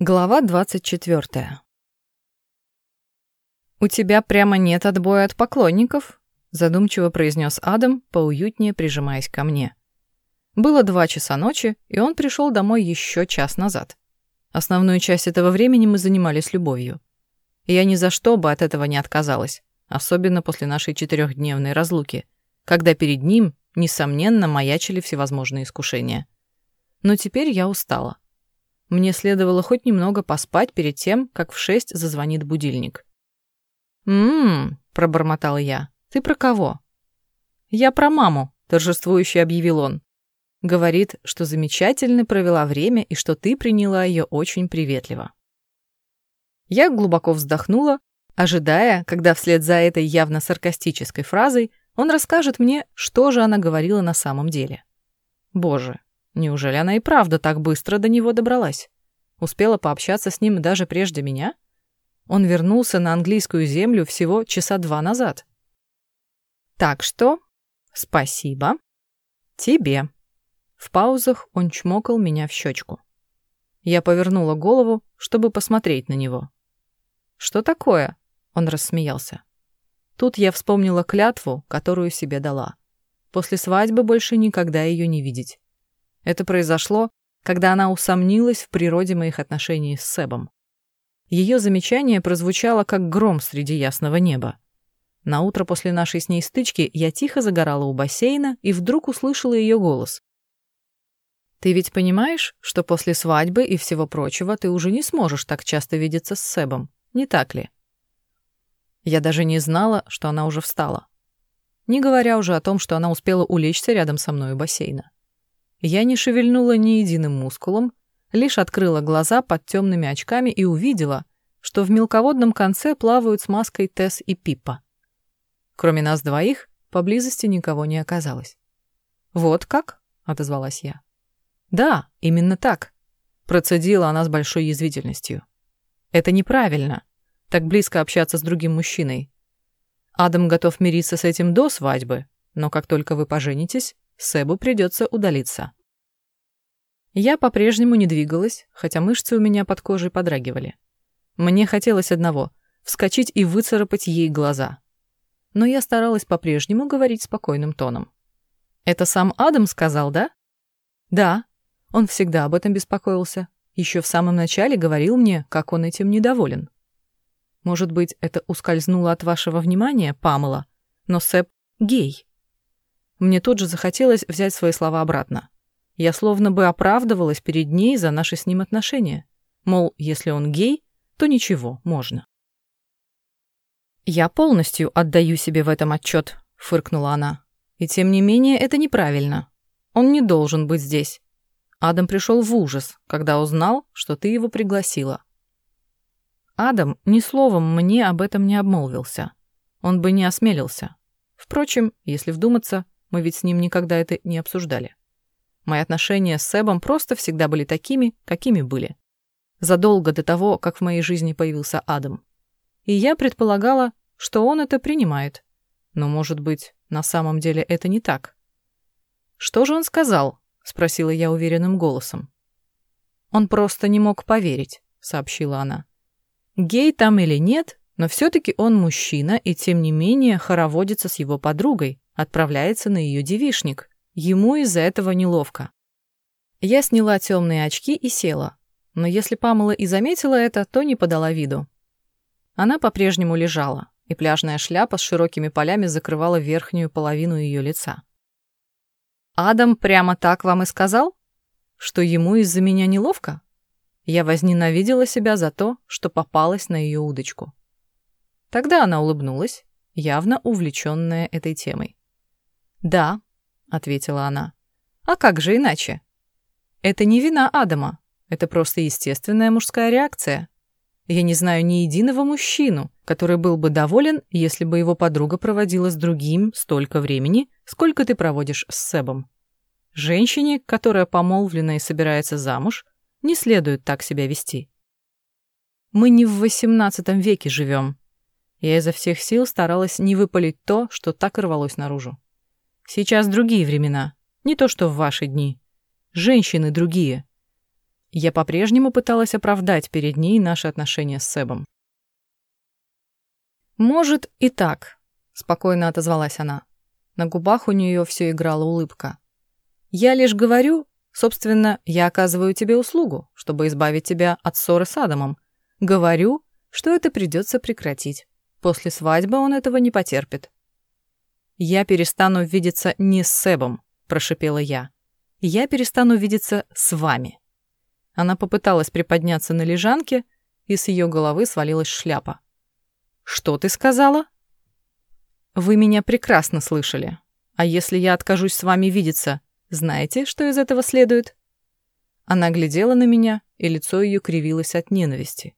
Глава 24. «У тебя прямо нет отбоя от поклонников», задумчиво произнес Адам, поуютнее прижимаясь ко мне. Было два часа ночи, и он пришел домой еще час назад. Основную часть этого времени мы занимались любовью. И я ни за что бы от этого не отказалась, особенно после нашей четырехдневной разлуки, когда перед ним, несомненно, маячили всевозможные искушения. Но теперь я устала. Мне следовало хоть немного поспать перед тем, как в шесть зазвонит будильник. «М-м-м», пробормотала я. «Ты про кого?» «Я про маму», — торжествующе объявил он. Говорит, что замечательно провела время и что ты приняла ее очень приветливо. Я глубоко вздохнула, ожидая, когда вслед за этой явно саркастической фразой он расскажет мне, что же она говорила на самом деле. Боже, Неужели она и правда так быстро до него добралась? Успела пообщаться с ним даже прежде меня? Он вернулся на английскую землю всего часа два назад. Так что, спасибо. Тебе. В паузах он чмокал меня в щечку. Я повернула голову, чтобы посмотреть на него. «Что такое?» — он рассмеялся. Тут я вспомнила клятву, которую себе дала. После свадьбы больше никогда ее не видеть. Это произошло, когда она усомнилась в природе моих отношений с Себом. Ее замечание прозвучало как гром среди ясного неба. На утро после нашей с ней стычки я тихо загорала у бассейна и вдруг услышала ее голос. «Ты ведь понимаешь, что после свадьбы и всего прочего ты уже не сможешь так часто видеться с Себом, не так ли?» Я даже не знала, что она уже встала. Не говоря уже о том, что она успела улечься рядом со мной у бассейна. Я не шевельнула ни единым мускулом, лишь открыла глаза под темными очками и увидела, что в мелководном конце плавают с маской Тесс и Пиппа. Кроме нас двоих, поблизости никого не оказалось. «Вот как?» — отозвалась я. «Да, именно так», — процедила она с большой язвительностью. «Это неправильно, так близко общаться с другим мужчиной. Адам готов мириться с этим до свадьбы, но как только вы поженитесь, Себу придется удалиться. Я по-прежнему не двигалась, хотя мышцы у меня под кожей подрагивали. Мне хотелось одного — вскочить и выцарапать ей глаза. Но я старалась по-прежнему говорить спокойным тоном. «Это сам Адам сказал, да?» «Да. Он всегда об этом беспокоился. Еще в самом начале говорил мне, как он этим недоволен. Может быть, это ускользнуло от вашего внимания, Памела, но Сэп гей. Мне тут же захотелось взять свои слова обратно. Я словно бы оправдывалась перед ней за наши с ним отношения. Мол, если он гей, то ничего, можно. «Я полностью отдаю себе в этом отчет», — фыркнула она. «И тем не менее это неправильно. Он не должен быть здесь. Адам пришел в ужас, когда узнал, что ты его пригласила. Адам ни словом мне об этом не обмолвился. Он бы не осмелился. Впрочем, если вдуматься, мы ведь с ним никогда это не обсуждали. Мои отношения с Себом просто всегда были такими, какими были. Задолго до того, как в моей жизни появился Адам. И я предполагала, что он это принимает. Но, может быть, на самом деле это не так. «Что же он сказал?» — спросила я уверенным голосом. «Он просто не мог поверить», — сообщила она. «Гей там или нет, но все-таки он мужчина и, тем не менее, хороводится с его подругой, отправляется на ее девишник. Ему из-за этого неловко. Я сняла темные очки и села. Но если Памела и заметила это, то не подала виду. Она по-прежнему лежала, и пляжная шляпа с широкими полями закрывала верхнюю половину ее лица. «Адам прямо так вам и сказал? Что ему из-за меня неловко?» Я возненавидела себя за то, что попалась на ее удочку. Тогда она улыбнулась, явно увлеченная этой темой. «Да», — ответила она. «А как же иначе? Это не вина Адама, это просто естественная мужская реакция. Я не знаю ни единого мужчину, который был бы доволен, если бы его подруга проводила с другим столько времени, сколько ты проводишь с Себом. Женщине, которая помолвлена и собирается замуж, не следует так себя вести. Мы не в XVIII веке живем. Я изо всех сил старалась не выпалить то, что так рвалось наружу. Сейчас другие времена, не то что в ваши дни. Женщины другие. Я по-прежнему пыталась оправдать перед ней наши отношения с Себом. «Может, и так», — спокойно отозвалась она. На губах у нее все играла улыбка. «Я лишь говорю, собственно, я оказываю тебе услугу, чтобы избавить тебя от ссоры с Адамом. Говорю, что это придется прекратить. После свадьбы он этого не потерпит». «Я перестану видеться не с Себом», — прошипела я. «Я перестану видеться с вами». Она попыталась приподняться на лежанке, и с ее головы свалилась шляпа. «Что ты сказала?» «Вы меня прекрасно слышали. А если я откажусь с вами видеться, знаете, что из этого следует?» Она глядела на меня, и лицо ее кривилось от ненависти.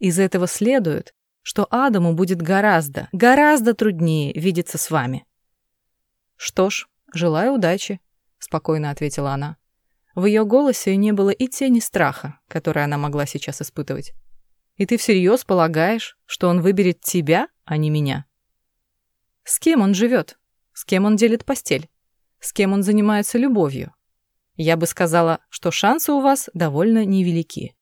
«Из этого следует, что Адаму будет гораздо, гораздо труднее видеться с вами». «Что ж, желаю удачи», — спокойно ответила она. В ее голосе не было и тени страха, который она могла сейчас испытывать. «И ты всерьез полагаешь, что он выберет тебя, а не меня?» «С кем он живет? С кем он делит постель? С кем он занимается любовью? Я бы сказала, что шансы у вас довольно невелики».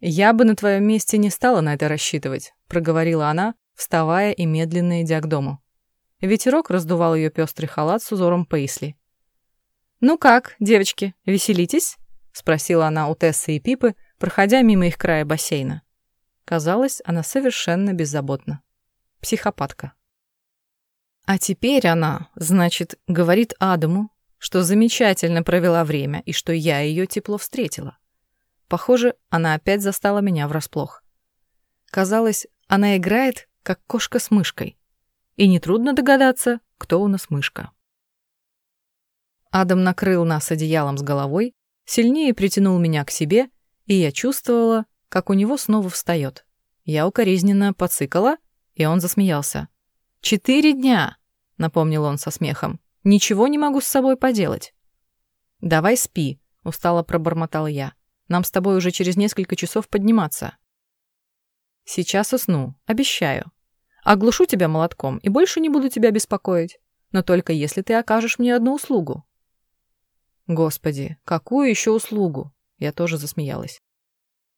«Я бы на твоем месте не стала на это рассчитывать», — проговорила она, вставая и медленно идя к дому. Ветерок раздувал ее пестрый халат с узором пейсли. «Ну как, девочки, веселитесь?» — спросила она у Тессы и Пипы, проходя мимо их края бассейна. Казалось, она совершенно беззаботна. Психопатка. А теперь она, значит, говорит Адаму, что замечательно провела время и что я ее тепло встретила. Похоже, она опять застала меня врасплох. Казалось, она играет, как кошка с мышкой. И нетрудно догадаться, кто у нас мышка. Адам накрыл нас одеялом с головой, сильнее притянул меня к себе, и я чувствовала, как у него снова встает. Я укоризненно поцикала, и он засмеялся. «Четыре дня!» — напомнил он со смехом. «Ничего не могу с собой поделать». «Давай спи», — устало пробормотала я. «Нам с тобой уже через несколько часов подниматься». «Сейчас усну, обещаю. Оглушу тебя молотком и больше не буду тебя беспокоить, но только если ты окажешь мне одну услугу». Господи, какую еще услугу? Я тоже засмеялась.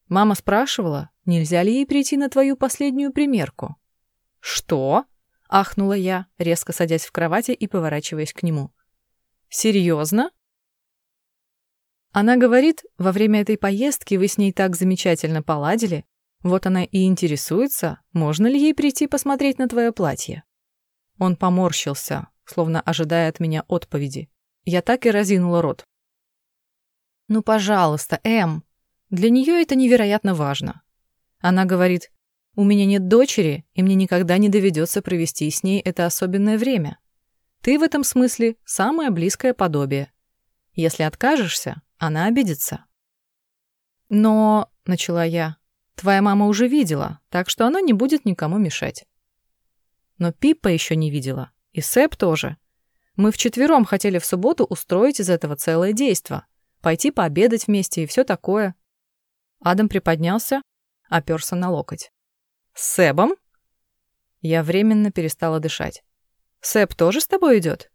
Мама спрашивала, нельзя ли ей прийти на твою последнюю примерку. Что? Ахнула я, резко садясь в кровати и поворачиваясь к нему. Серьезно? Она говорит, во время этой поездки вы с ней так замечательно поладили, вот она и интересуется, можно ли ей прийти посмотреть на твое платье. Он поморщился, словно ожидая от меня отповеди. Я так и разинула рот. «Ну, пожалуйста, Эм, для нее это невероятно важно». Она говорит, «У меня нет дочери, и мне никогда не доведется провести с ней это особенное время. Ты в этом смысле самое близкое подобие. Если откажешься, она обидится». «Но», — начала я, — «твоя мама уже видела, так что она не будет никому мешать». Но Пиппа еще не видела, и Сэп тоже — мы вчетвером хотели в субботу устроить из этого целое действо. Пойти пообедать вместе и все такое. Адам приподнялся, оперся на локоть. «С Себом?» Я временно перестала дышать. «Себ тоже с тобой идет?»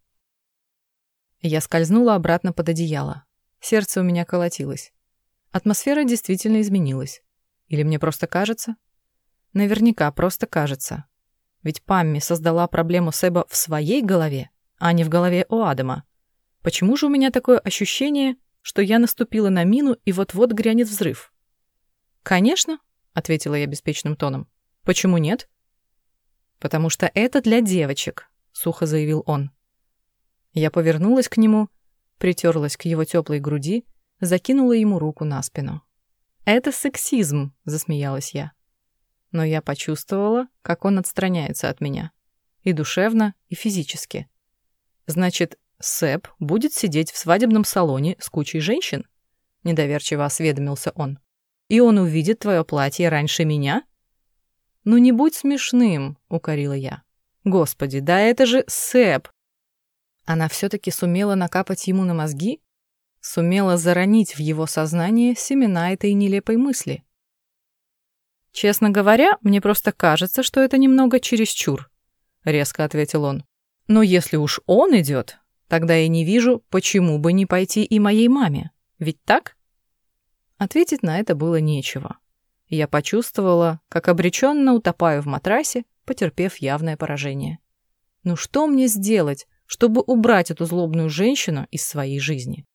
Я скользнула обратно под одеяло. Сердце у меня колотилось. Атмосфера действительно изменилась. Или мне просто кажется? Наверняка просто кажется. Ведь Памми создала проблему Себа в своей голове а не в голове у Адама. Почему же у меня такое ощущение, что я наступила на мину и вот-вот грянет взрыв? «Конечно», — ответила я беспечным тоном. «Почему нет?» «Потому что это для девочек», — сухо заявил он. Я повернулась к нему, притерлась к его теплой груди, закинула ему руку на спину. «Это сексизм», — засмеялась я. Но я почувствовала, как он отстраняется от меня. И душевно, и физически. Значит, Сэп будет сидеть в свадебном салоне с кучей женщин? Недоверчиво осведомился он. И он увидит твое платье раньше меня? Ну не будь смешным, укорила я. Господи, да это же Сэп. Она все-таки сумела накапать ему на мозги? Сумела заронить в его сознание семена этой нелепой мысли? «Честно говоря, мне просто кажется, что это немного чересчур», — резко ответил он. Но если уж он идет, тогда я не вижу, почему бы не пойти и моей маме. Ведь так? Ответить на это было нечего. Я почувствовала, как обреченно утопаю в матрасе, потерпев явное поражение. Ну что мне сделать, чтобы убрать эту злобную женщину из своей жизни?